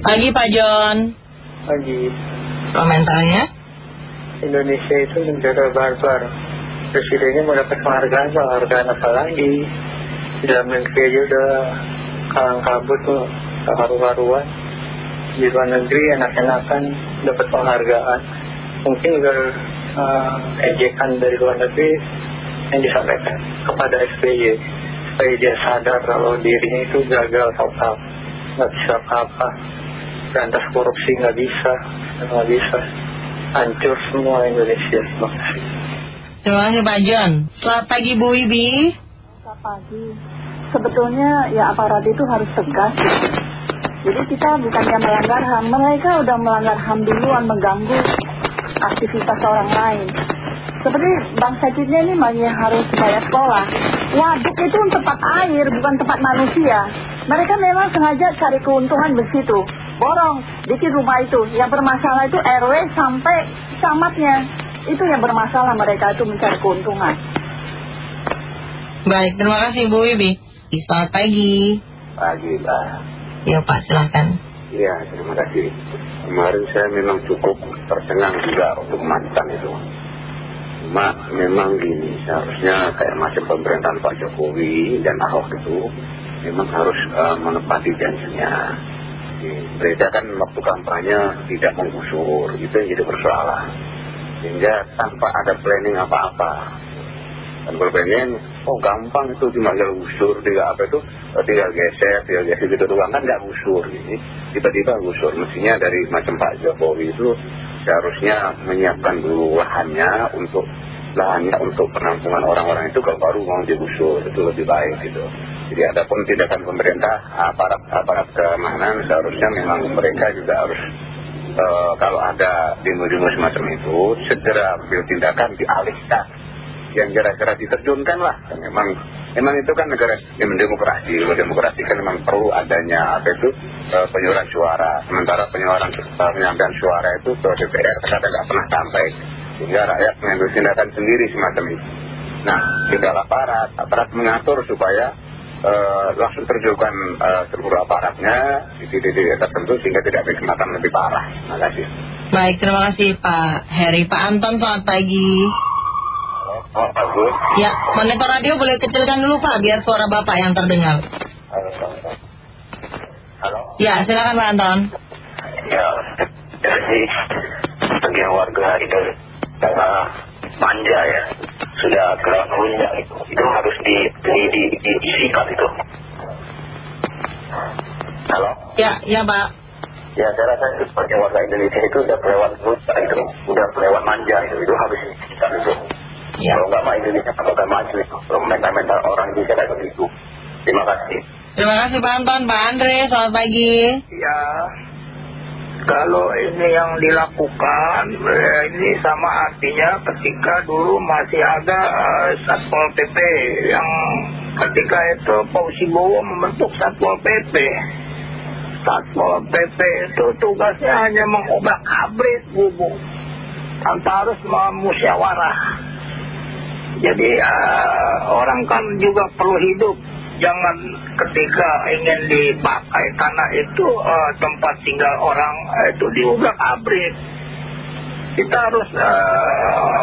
Pagi Pak John. Pagi. Komentarnya? Indonesia itu negara barbar. Presidennya mau dapat penghargaan, penghargaan apa lagi? Di dalam negeri aja udah kalang kabut tuh, karu-karuan. Di luar negeri enak-enakan dapat penghargaan. Mungkin juga uh, ejekan dari luar negeri yang disampaikan kepada SBY supaya dia sadar kalau dirinya itu gagal total nggak bisa apa-apa berantas korupsi nggak bisa nggak bisa. Hancur semua Indonesia. Terima kasih. Terima kasih Pak John. Selamat pagi Bu Ibi. Selamat pagi. Sebetulnya ya aparat itu harus tegas. Jadi kita bukannya melanggar HAM. Mereka udah melanggar HAM duluan mengganggu aktivitas orang lain. Seperti Bang Sajidnya ini masih harus bayar sekolah. Waduk itu tempat air, bukan tempat manusia. Mereka memang sengaja cari keuntungan di situ. Borong, bikin rumah itu. Yang bermasalah itu RW sampai camatnya. Itu yang bermasalah mereka itu mencari keuntungan. Baik, terima kasih Bu Wibi. Selamat pagi. Pagi, Pak. Ya Pak, silahkan. Iya, terima kasih. Kemarin saya memang cukup tercengang juga untuk mantan itu cuma memang gini seharusnya kayak macam pemerintahan Pak Jokowi dan Ahok itu memang harus uh, menepati janjinya mereka kan waktu kampanye tidak menggusur itu yang jadi persoalan. Sehingga tanpa ada planning apa-apa. Dan kalau pengen oh gampang itu cuma tinggal gusur tinggal apa itu eh, tinggal geser tinggal geser gitu doang. Kan nggak gusur ini. Tiba-tiba gusur mestinya dari macam Pak Jokowi itu seharusnya menyiapkan dulu lahannya untuk lahannya untuk penampungan orang-orang itu kalau baru mau digusur itu lebih baik gitu. Jadi ada pun tindakan pemerintah aparat aparat keamanan seharusnya memang mereka juga harus uh, kalau ada demo-demo semacam itu segera ambil tindakan dialihkan. Yang kira-kira diterjunkan lah memang memang itu kan negara yang demokrasi. Demokrasi kan memang perlu adanya apa itu uh, penyuaran suara. Sementara penyuaran uh, penyampaian suara itu ke DPR kadang nggak pernah sampai sehingga rakyat mengambil tindakan sendiri semacam itu nah tinggal aparat aparat mengatur supaya uh, langsung terjunkan uh, seluruh aparatnya di titik-titik tertentu sehingga tidak ada kesempatan lebih parah terima kasih baik terima kasih Pak Heri Pak Anton selamat pagi Oh, bagus. Ya, monitor radio boleh kecilkan dulu Pak, biar suara Bapak yang terdengar. Halo. Ya, silakan Pak Anton. Ya, jadi bagi warga itu manja ya, sudah kelakuannya itu, itu harus di, di, di, di, disikat itu. Halo. Ya, ya Pak. Ya, saya rasa itu sebagai warga Indonesia itu udah kelewat buta itu, udah kelewat manja itu, itu harus disikat itu. Ya. Kalau nggak mau Indonesia bakal maju itu. Mental-mental orang Indonesia kayak begitu. Terima kasih. Terima kasih Pak Anton. Pak Andre, selamat pagi. ya kalau ini yang dilakukan eh, ini sama artinya ketika dulu masih ada uh, Satpol PP yang ketika itu Pak Usibowo membentuk Satpol PP Satpol PP itu tugasnya hanya mengobrak abrit bubu tanpa harus memusyawarah. Jadi uh, orang kan juga perlu hidup jangan ketika ingin dipakai tanah itu uh, tempat tinggal orang uh, itu diubrak abrik. Kita harus uh,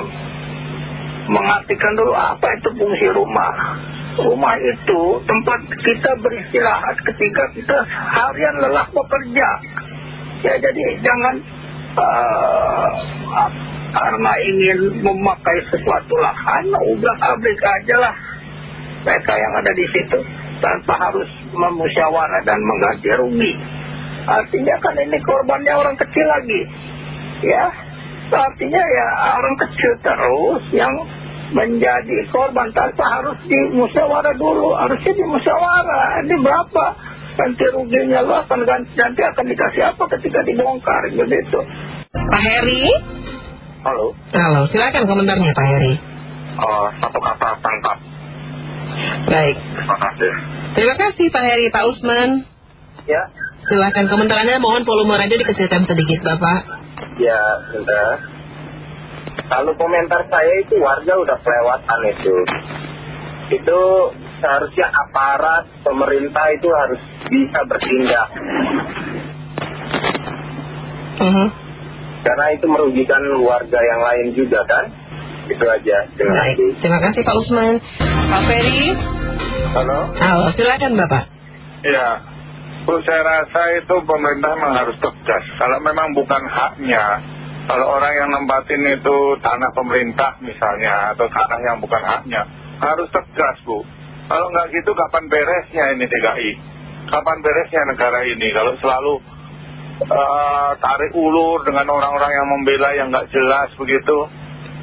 mengartikan dulu apa itu fungsi rumah. Rumah itu tempat kita beristirahat ketika kita harian lelah bekerja. Ya jadi jangan karena ingin memakai sesuatu lahan ubah abrik aja lah mereka yang ada di situ tanpa harus memusyawarah dan mengganti rugi. Artinya kan ini korbannya orang kecil lagi. Ya artinya ya orang kecil terus yang menjadi korban tanpa harus dimusyawarah dulu. Harusnya dimusyawarah. Ini berapa? Ganti ruginya lo akan ganti, nanti akan dikasih apa ketika dibongkar begitu. Pak Heri? Halo? Halo, silakan komentarnya Pak Heri. Oh, satu kata tangkap Baik. Terima kasih Terima kasih Pak Heri, Pak Usman. Ya. Silakan komentarnya, mohon volume radio dikecilkan sedikit Bapak. Ya sudah. Kalau komentar saya itu warga udah kelewatan itu. Itu seharusnya aparat pemerintah itu harus bisa bertindak. Mhm. Karena itu merugikan warga yang lain juga kan. Itu aja. Terima Baik, kasih. terima kasih Pak Usman. Pak Ferry, Halo? halo, silakan Bapak. Ya, Bu, saya rasa itu pemerintah memang harus tegas. Kalau memang bukan haknya, kalau orang yang nempatin itu tanah pemerintah misalnya, atau tanah yang bukan haknya, harus tegas, Bu. Kalau nggak gitu, kapan beresnya ini DKI? Kapan beresnya negara ini? Kalau selalu eh, tarik ulur dengan orang-orang yang membela yang nggak jelas begitu,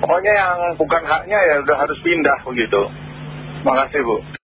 pokoknya yang bukan haknya ya udah harus pindah begitu. Makasih, Bu.